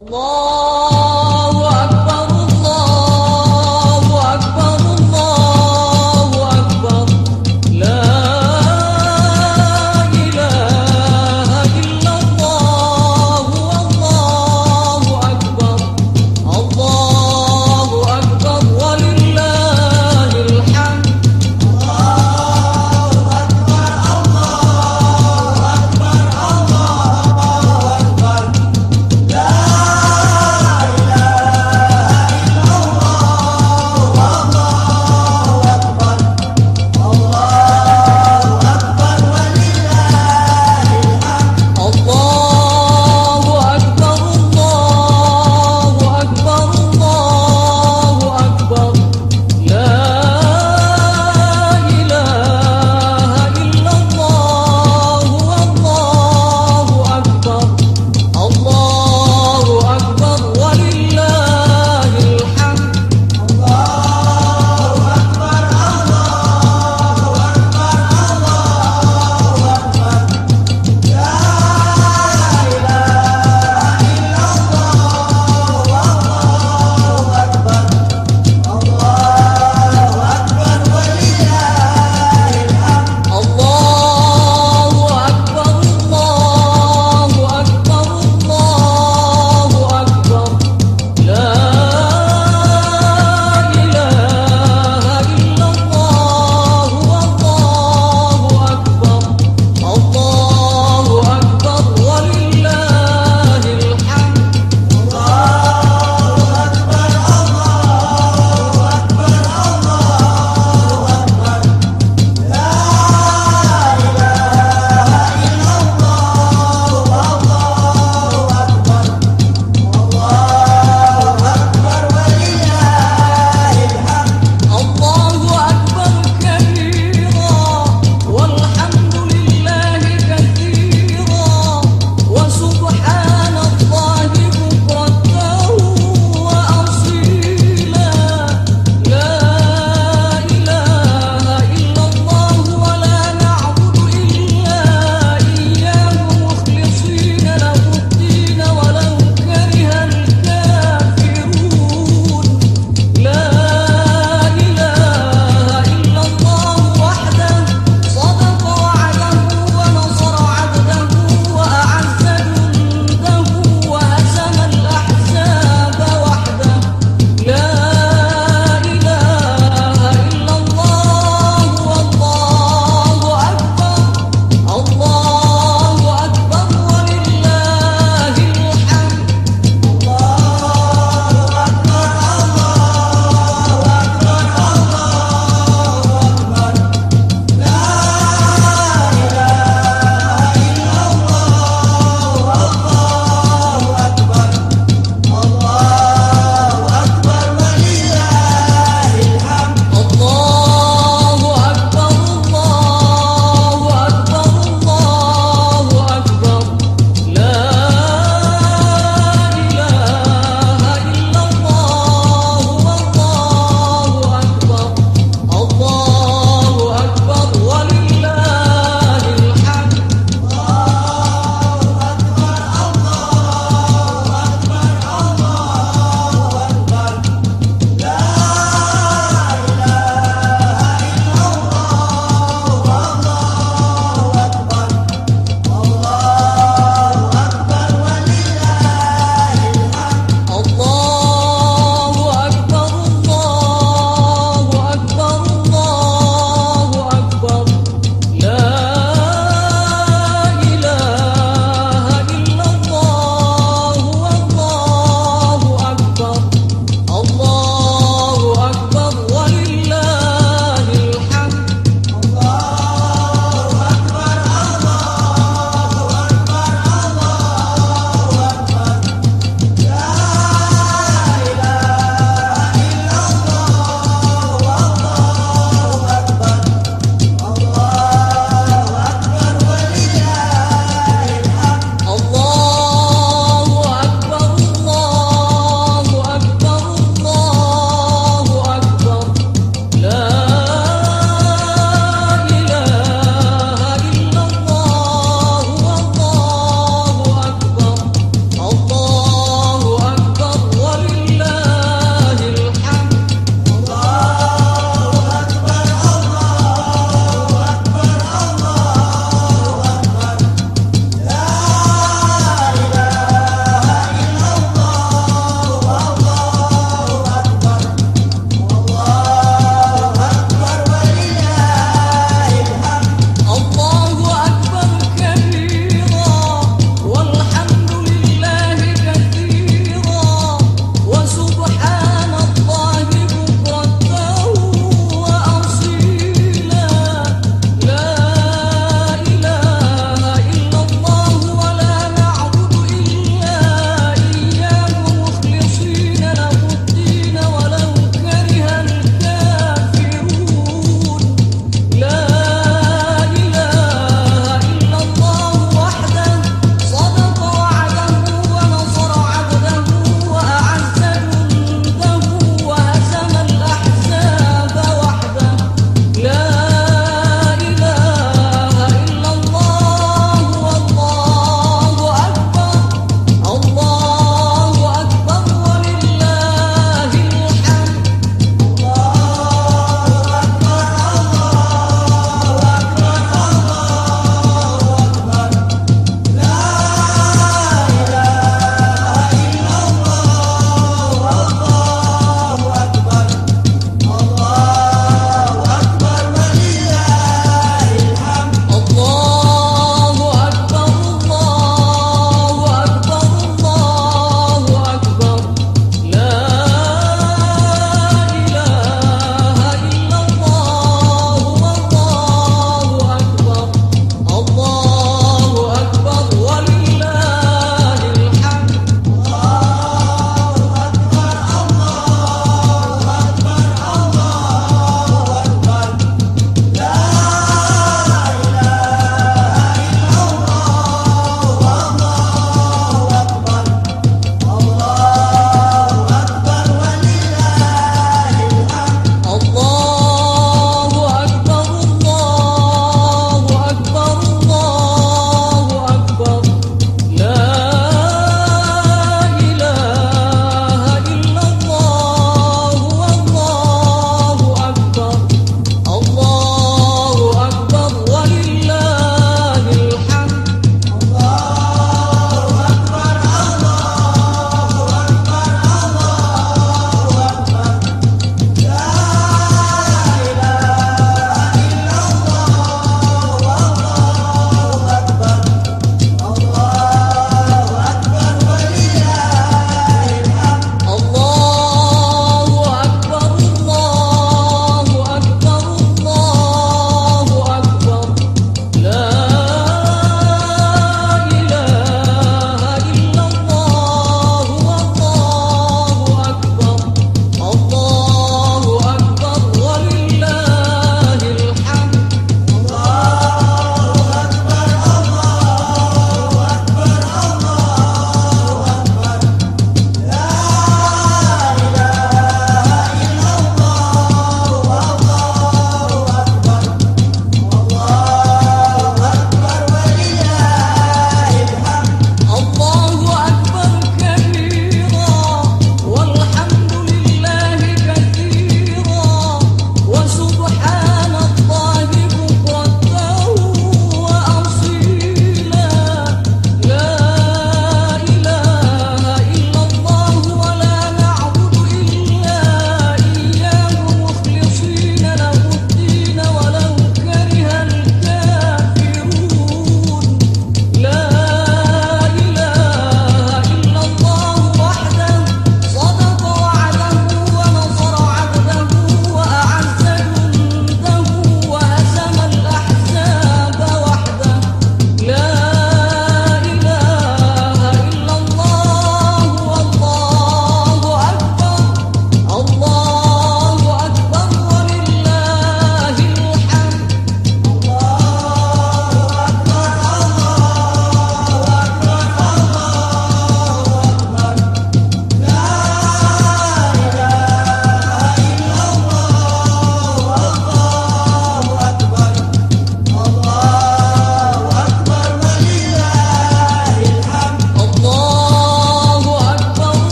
Allah.